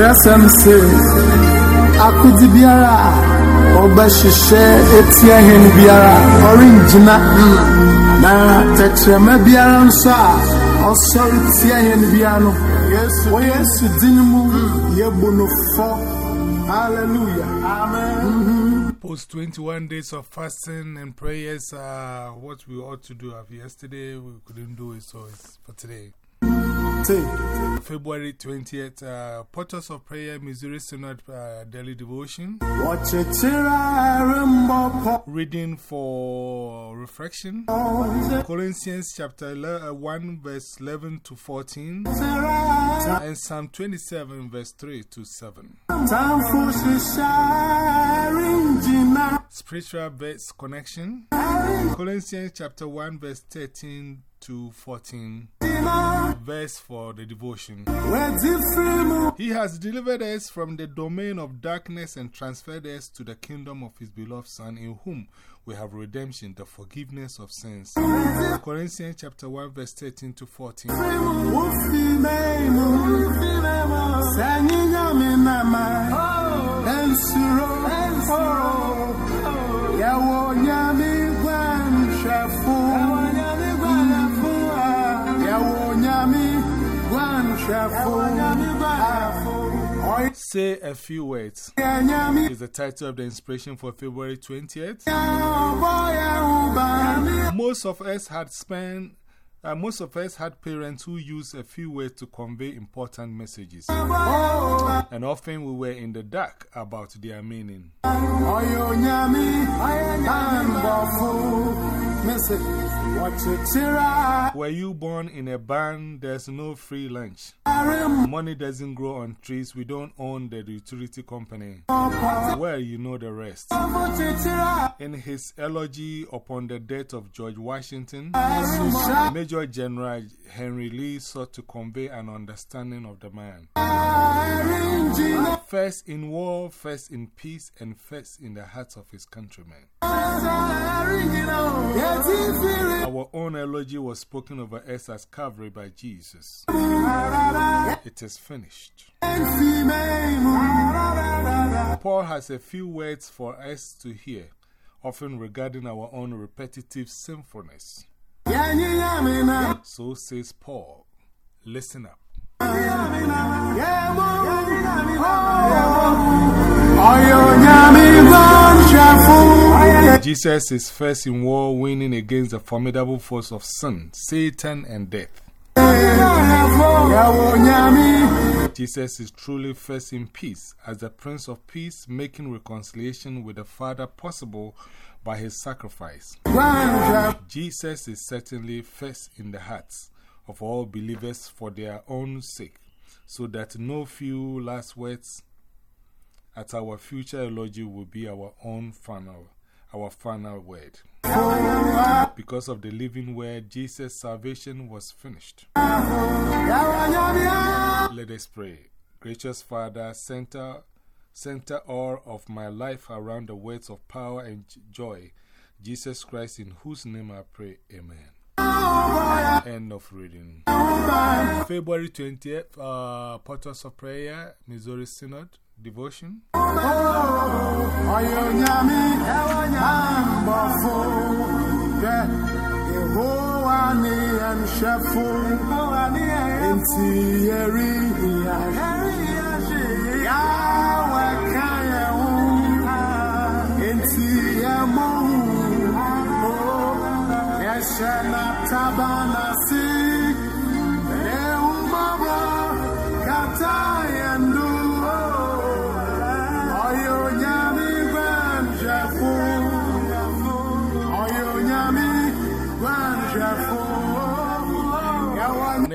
kyerɛsɛm se akodi biara a ɔbɛhyehyɛ eti ahene biara ɔrengyina mm, na tɛkyerɛma biara nso a ɔsɔre tia ahene biara no wɔ yesu din mu mm. yɛbu no fɔ hallelujah. Amen. Mm-hmm. Post 21 days of fasting and prayers are what we ought to do. Of yesterday, we couldn't do it, so it's for today. February 20th, uh, Portals of Prayer, Missouri Synod uh, Daily Devotion. Reading for reflection. Corinthians chapter 11, uh, 1, verse 11 to 14, and Psalm 27, verse 3 to 7. tamfo hyehyɛ rengyina Spiritual verse connection. Corinthians chapter 1, verse 13 to 14, verse for the devotion. He has delivered us from the domain of darkness and transferred us to the kingdom of His beloved Son, in whom we have redemption, the forgiveness of sins. Corinthians chapter 1, verse 13 to 14. wofi Say a few words is the title of the inspiration for February 20th. ɔbɔ yɛ ho ban Most of us had spent. Uh, most of us had parents who used a few words to convey important messages, and often we were in the dark about their meaning. Were you born in a barn? There's no free lunch. Money doesn't grow on trees. We don't own the utility company. Well, you know the rest. In his elegy upon the death of George Washington, Major General Henry Lee sought to convey an understanding of the man. First in war, first in peace, and first in the hearts of his countrymen. Our own elegy was spoken over us as Calvary by Jesus. It is finished. Paul has a few words for us to hear, often regarding our own repetitive sinfulness. So says Paul. Listen up. Jesus is first in war, winning against the formidable force of sin, Satan, and death. Jesus is truly first in peace, as the Prince of Peace, making reconciliation with the Father possible by his sacrifice. Jesus is certainly first in the hearts of all believers for their own sake, so that no few last words at our future eulogy will be our own final, our final word. Because of the living word, Jesus' salvation was finished. Let us pray. Gracious Father, center, center all of my life around the words of power and joy. Jesus Christ, in whose name I pray. Amen. End of reading. February 20th, uh, Portals of Prayer, Missouri Synod, Devotion.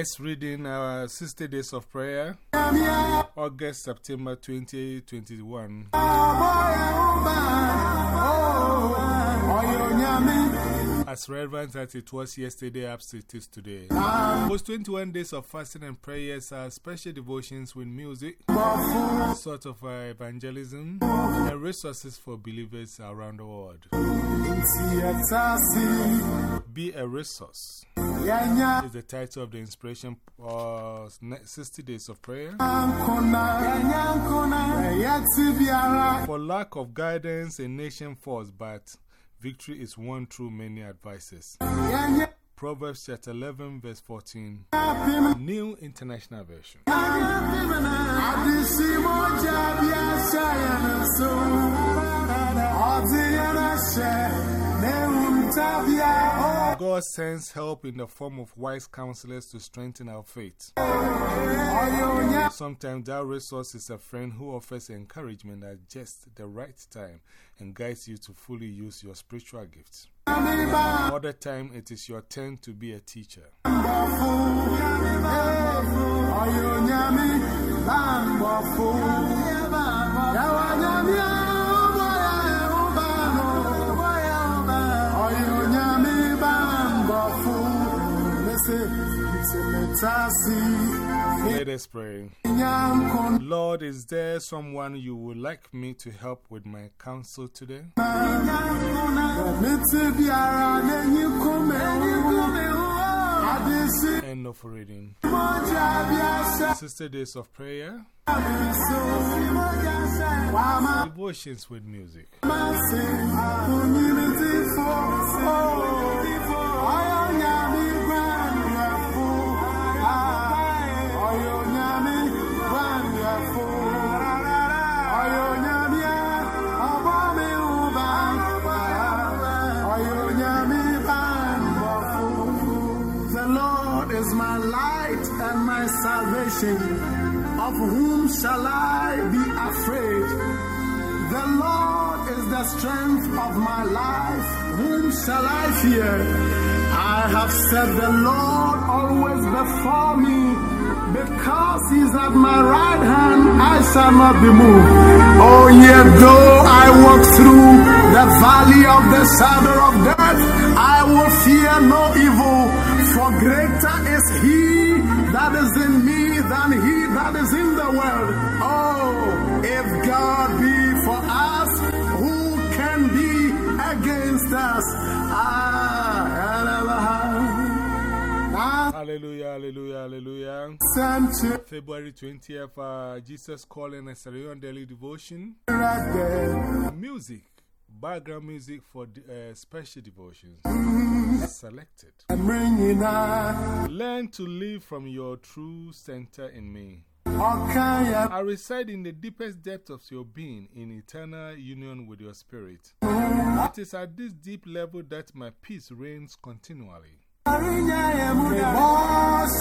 Next reading, uh, 60 Days of Prayer, August, September 2021. ɔbɔ yɛ ho ban ɔyɛ onyame As relevant as it was yesterday, as it is today. Post 21 days of fasting and prayers are special devotions with music, sort of evangelism, and resources for believers around the world. Be a resource is the title of the inspiration uh, 60 days of prayer. nkona yɛnya ti biara. For lack of guidance, a nation falls, but victory is won through many advices. Proverbs chapter 11, verse 14. New International Version. God sends help in the form of wise counselors to strengthen our faith. Sometimes that resource is a friend who offers encouragement at just the right time and guides you to fully use your spiritual gifts. Other time, it is your turn to be a teacher. Let us pray. Lord, is there someone you would like me to help with my counsel today? Miti biara nenyi End of reading. Sixty Days of Prayer, devotions with music. Of whom shall I be afraid? The Lord is the strength of my life. Whom shall I fear? I have set the Lord always before me. Because he's at my right hand, I shall not be moved. Oh, yet though I walk through the valley of the shadow of death, I will fear no Hallelujah, hallelujah, hallelujah. February 20th, uh, Jesus Calling a Sarah Daily Devotion. Music, background music for uh, special devotions. Selected. Learn to live from your true center in me. I reside in the deepest depths of your being in eternal union with your spirit. It is at this deep level that my peace reigns continually.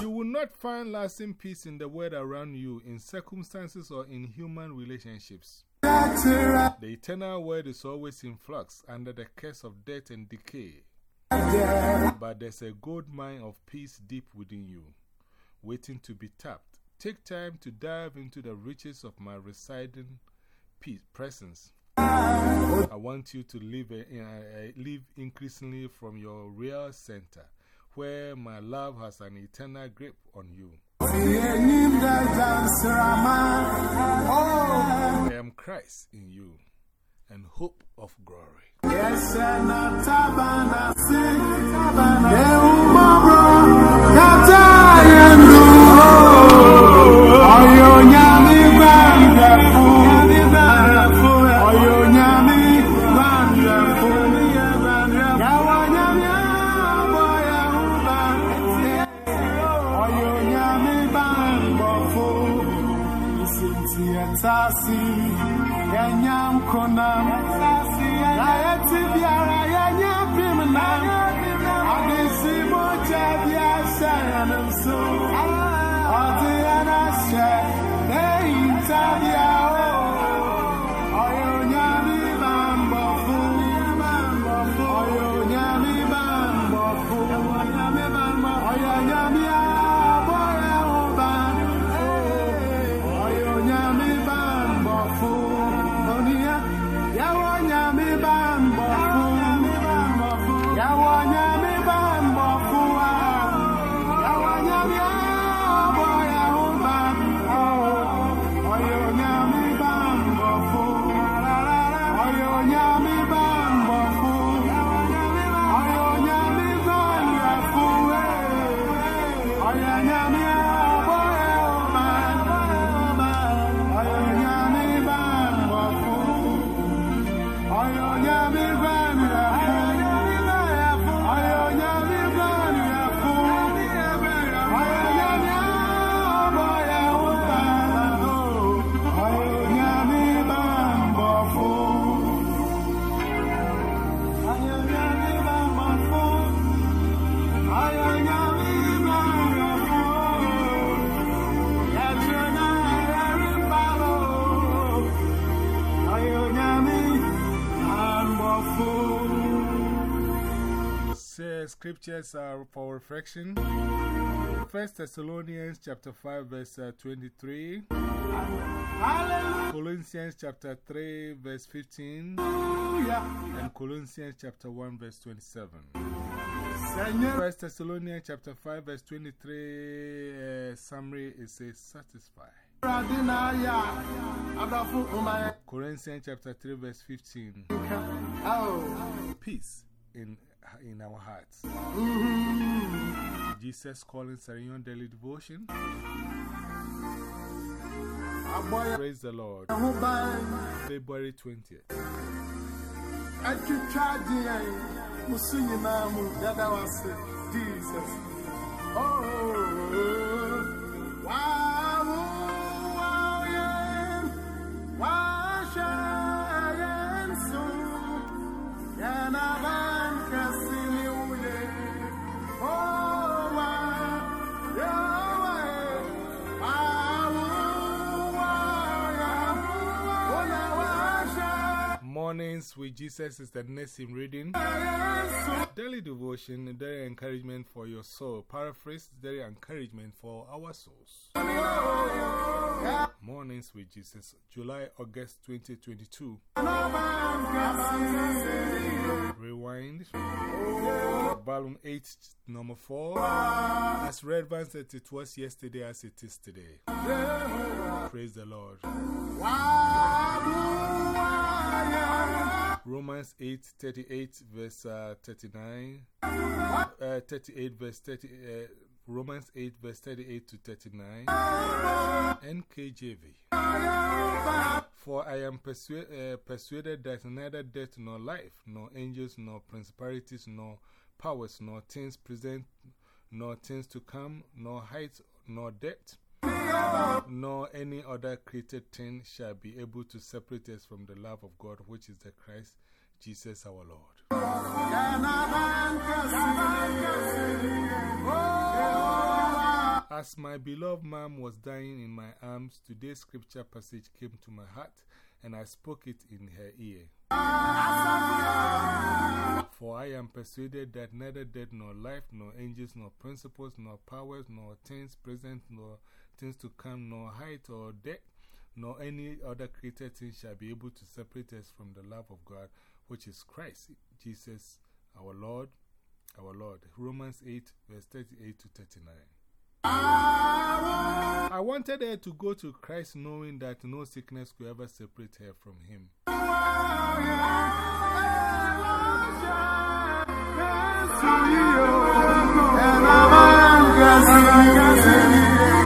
You will not find lasting peace in the world around you, in circumstances, or in human relationships. The eternal world is always in flux under the curse of death and decay. But there's a gold mine of peace deep within you, waiting to be tapped. Take time to dive into the riches of my residing peace, presence. I want you to live, a, live increasingly from your real center, where my love has an eternal grip on you. I am Christ in you and hope of glory. Etasi. Yanyam konam. Yayeti biara yanyam pimnam. Adisi moja biasa yanam so. Adi anashe. Neinta biao. Scriptures are for reflection. First Thessalonians chapter 5 verse uh, 23. Colossians chapter 3 verse 15. And Colossians chapter 1 verse 27. First Thessalonians chapter 5 verse 23 uh, summary is says satisfy. Corinthians chapter 3 verse 15. Peace in, in our hearts. Jesus calling Sarah Young Daily Devotion. Praise the Lord. February 20th. Jesus. Oh, Jesus is the next in reading. Daily devotion, daily encouragement for your soul. Paraphrase, daily encouragement for our souls. Mornings with Jesus, July, August 2022. Rewind. Volume 8, number 4. As relevant as it was yesterday as it is today. Praise the Lord. Romans 8 38 verse uh, 39. Uh, 38 verse 30. Uh, Romans 8 verse 38 to 39. NKJV. For I am uh, persuaded that neither death nor life, nor angels, nor principalities, nor powers, nor things present, nor things to come, nor height, nor depth, nor any other created thing shall be able to separate us from the love of God, which is the Christ Jesus our Lord. As my beloved mom was dying in my arms, today's scripture passage came to my heart, and I spoke it in her ear. For I am persuaded that neither death nor life, nor angels, nor principles, nor powers, nor things present, nor things to come, nor height or depth, nor any other created thing shall be able to separate us from the love of God, which is Christ Jesus our Lord, our Lord. Romans 8, verse 38 to 39. I wanted her to go to Christ knowing that no sickness could ever separate her from Him.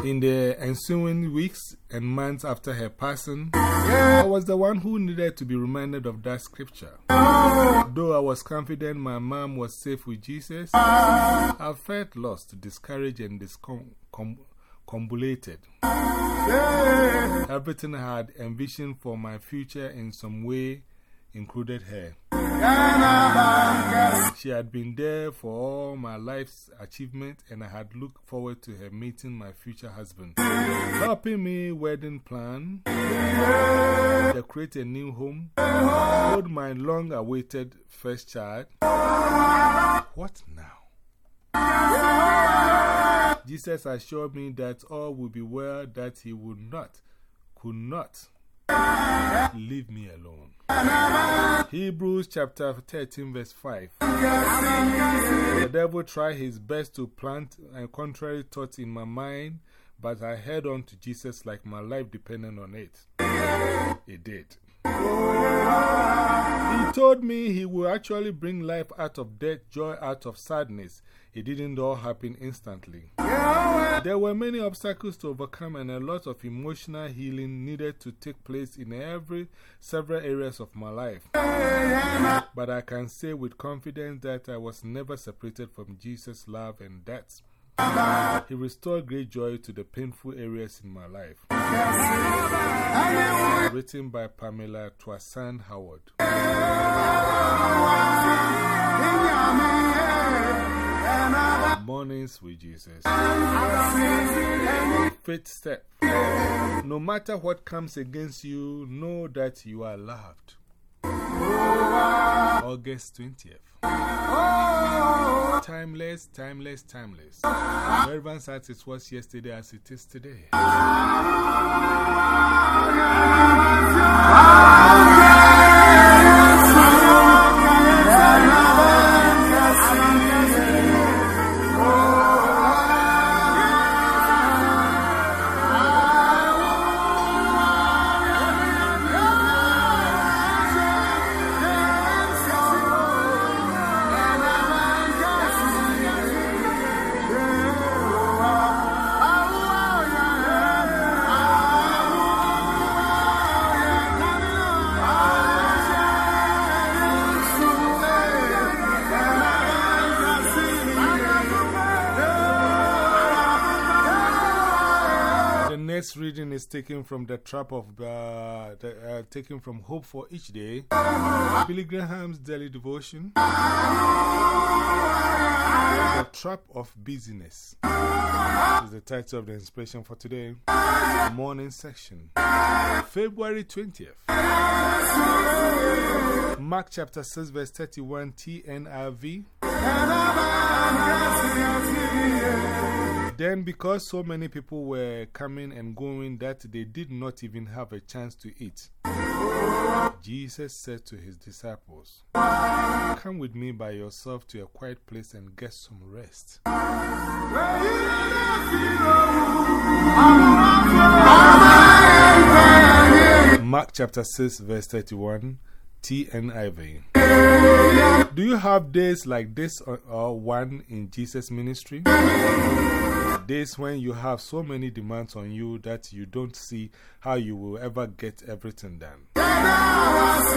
In the ensuing weeks and months after her passing, I was the one who needed to be reminded of that scripture. Though I was confident my mom was safe with Jesus, I felt lost, discouraged, and discombobulated. Everything I had envisioned for my future in some way included her. She had been there for all my life's achievement, and I had looked forward to her meeting my future husband, helping me wedding plan, decorate a new home, hold my long awaited first child. What now? Jesus assured me that all would be well, that he would not, could not leave me alone. Hebrews chapter 13, verse 5. The devil tried his best to plant a contrary thought in my mind, but I held on to Jesus like my life depended on it. It did. He told me he will actually bring life out of death, joy out of sadness. It didn't all happen instantly. There were many obstacles to overcome and a lot of emotional healing needed to take place in every several areas of my life. But I can say with confidence that I was never separated from Jesus' love and that he restored great joy to the painful areas in my life. Written by Pamela Toussaint Howard. Mornings with Jesus. Fifth step. No matter what comes against you, know that you are loved. August 20th. Timeless, timeless, timeless. Relevance as it was yesterday as it is today. Next reading is taken from the trap of uh, the, uh, taken from Hope for Each Day, Billy Graham's daily devotion, The Trap of Busyness. Is the title of the inspiration for today, morning section, February 20th. Mark chapter 6, verse 31, TNIV. Then, because so many people were coming and going that they did not even have a chance to eat, Jesus said to his disciples, Come with me by yourself to a quiet place and get some rest. Mark chapter 6, verse 31, TNIV. Do you have days like this or, or one in Jesus' ministry? Days when you have so many demands on you that you don't see how you will ever get everything done.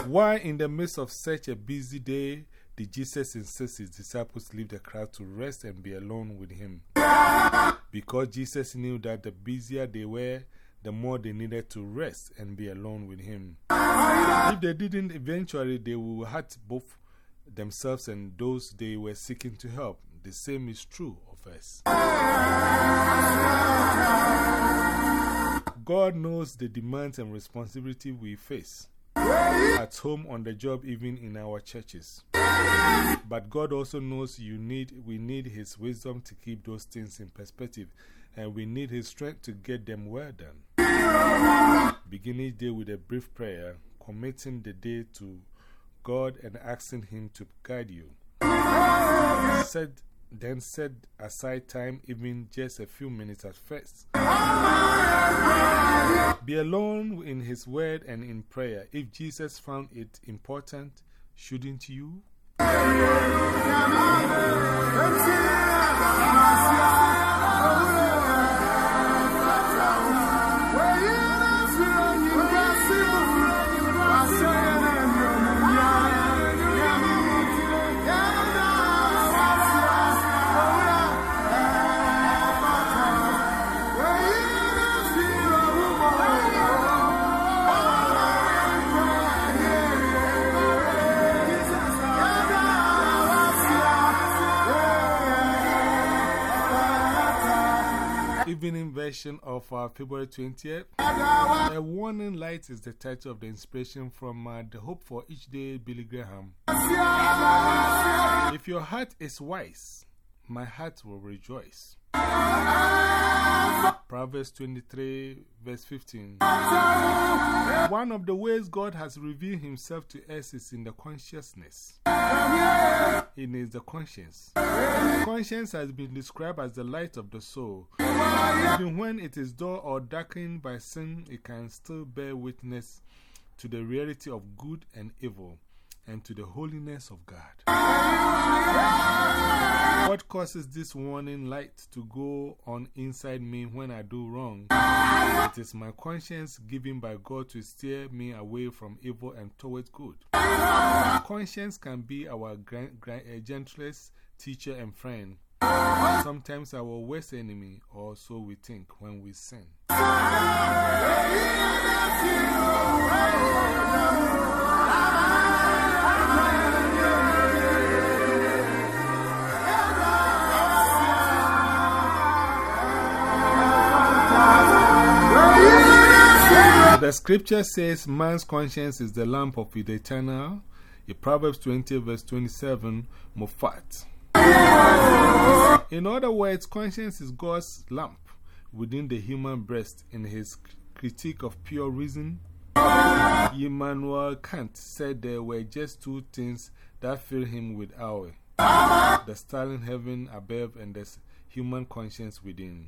Why, in the midst of such a busy day, did Jesus insist his disciples leave the crowd to rest and be alone with him? Because Jesus knew that the busier they were, the more they needed to rest and be alone with him. If they didn't, eventually they will hurt both themselves and those they were seeking to help. The same is true of us. God knows the demands and responsibility we face at home, on the job, even in our churches. But God also knows you need, we need His wisdom to keep those things in perspective, and we need His strength to get them well done. Begin each day with a brief prayer, committing the day to God and asking Him to guide you. Set, then set aside time, even just a few minutes at first. Be alone in His Word and in prayer. If Jesus found it important, shouldn't you? Version of uh, February 20th. A Warning Light is the title of the inspiration from uh, The Hope for Each Day, Billy Graham. If your heart is wise, my heart will rejoice. Proverbs 23, verse 15. One of the ways God has revealed Himself to us is in the consciousness. It is the conscience. Conscience has been described as the light of the soul. Even when it is dull or darkened by sin, it can still bear witness to the reality of good and evil and to the holiness of God. What causes this warning light to go on inside me when I do wrong? It is my conscience given by God to steer me away from evil and towards good. Conscience can be our eh, gentlest teacher and friend. Sometimes our worst enemy, or so we think when we sin. The scripture says man's conscience is the lamp of the eternal, In Proverbs 20, verse 27, Moffatt. In other words, conscience is God's lamp within the human breast. In his critique of pure reason, Immanuel Kant said there were just two things that filled him with awe the starling heaven above and the human conscience within.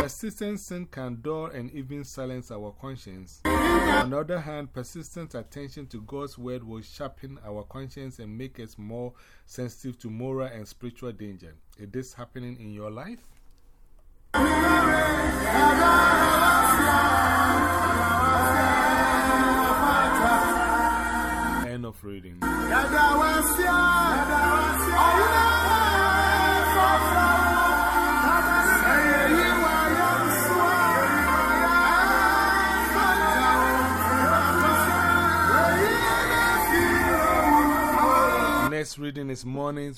Persistent sin can dull and even silence our conscience. On the other hand, persistent attention to God's word will sharpen our conscience and make us more sensitive to moral and spiritual danger. Is this happening in your life?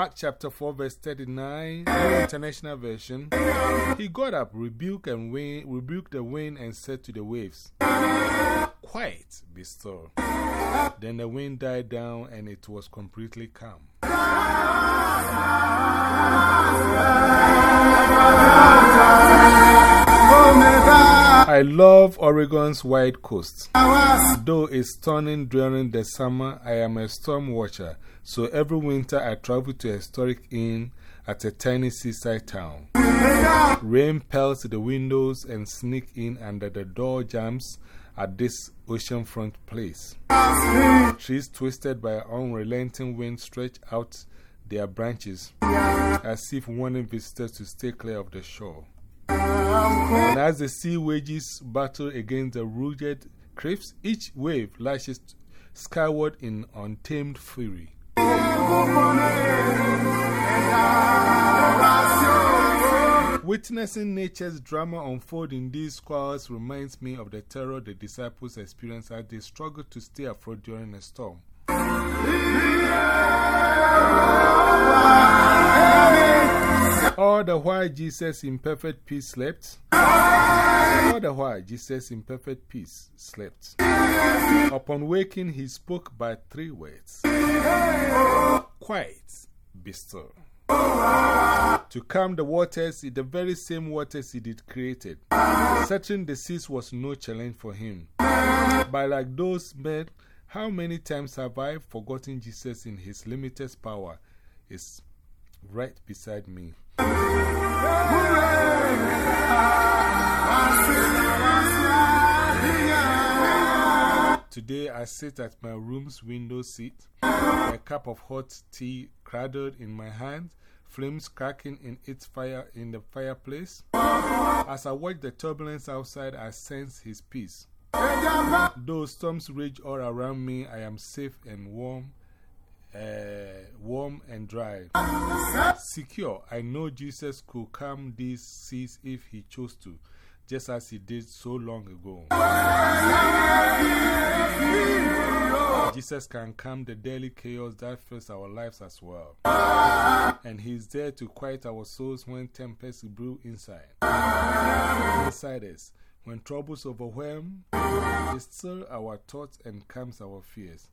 Mark chapter 4, verse 39, International Version. He got up, rebuked, and rebuked the wind, and said to the waves, Quiet, be still. Then the wind died down and it was completely calm. I love Oregon's wide coast. Though it's stunning during the summer, I am a storm watcher, so every winter I travel to a historic inn at a tiny seaside town. Rain pelts the windows and sneak in under the door jams at this oceanfront place. Trees twisted by unrelenting wind stretch out their branches as if warning visitors to stay clear of the shore. And as the sea wages battle against the rugged cliffs, each wave lashes skyward in untamed fury. Witnessing nature's drama unfold in these squalls reminds me of the terror the disciples experienced as they struggled to stay afloat during a storm. All the while Jesus in perfect peace slept. All the while Jesus in perfect peace slept. Upon waking, he spoke by three words Quiet, be still. To calm the waters, the very same waters he did created. Searching the seas was no challenge for him. But like those men, how many times have I forgotten Jesus in his limited power is right beside me. Today I sit at my room's window seat, a cup of hot tea cradled in my hand, flames cracking in its fire in the fireplace. As I watch the turbulence outside, I sense his peace. Though storms rage all around me, I am safe and warm, uh, warm and dry. Secure, I know Jesus could calm these seas if he chose to, just as he did so long ago. Jesus can calm the daily chaos that fills our lives as well. And He's there to quiet our souls when tempests brew inside. Inside us, when troubles overwhelm, He stills our thoughts and calms our fears.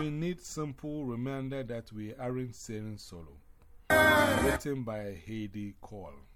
We need simple reminder that we aren't sailing solo. Written by Heidi Gaul.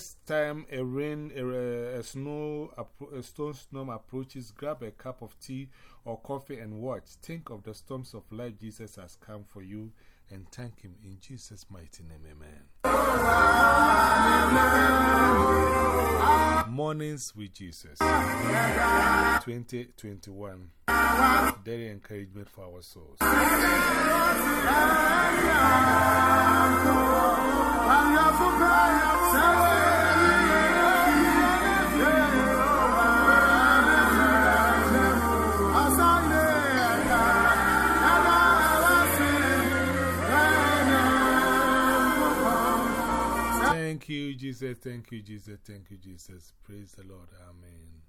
next time a rain, a, a snow, a stone storm approaches, grab a cup of tea or coffee and watch. Think of the storms of life Jesus has come for you and thank Him in Jesus' mighty name. Amen. Mornings with Jesus 2021. Daily encouragement for our souls. Thank you, Jesus. Thank you, Jesus. Thank you, Jesus. Praise the Lord. Amen.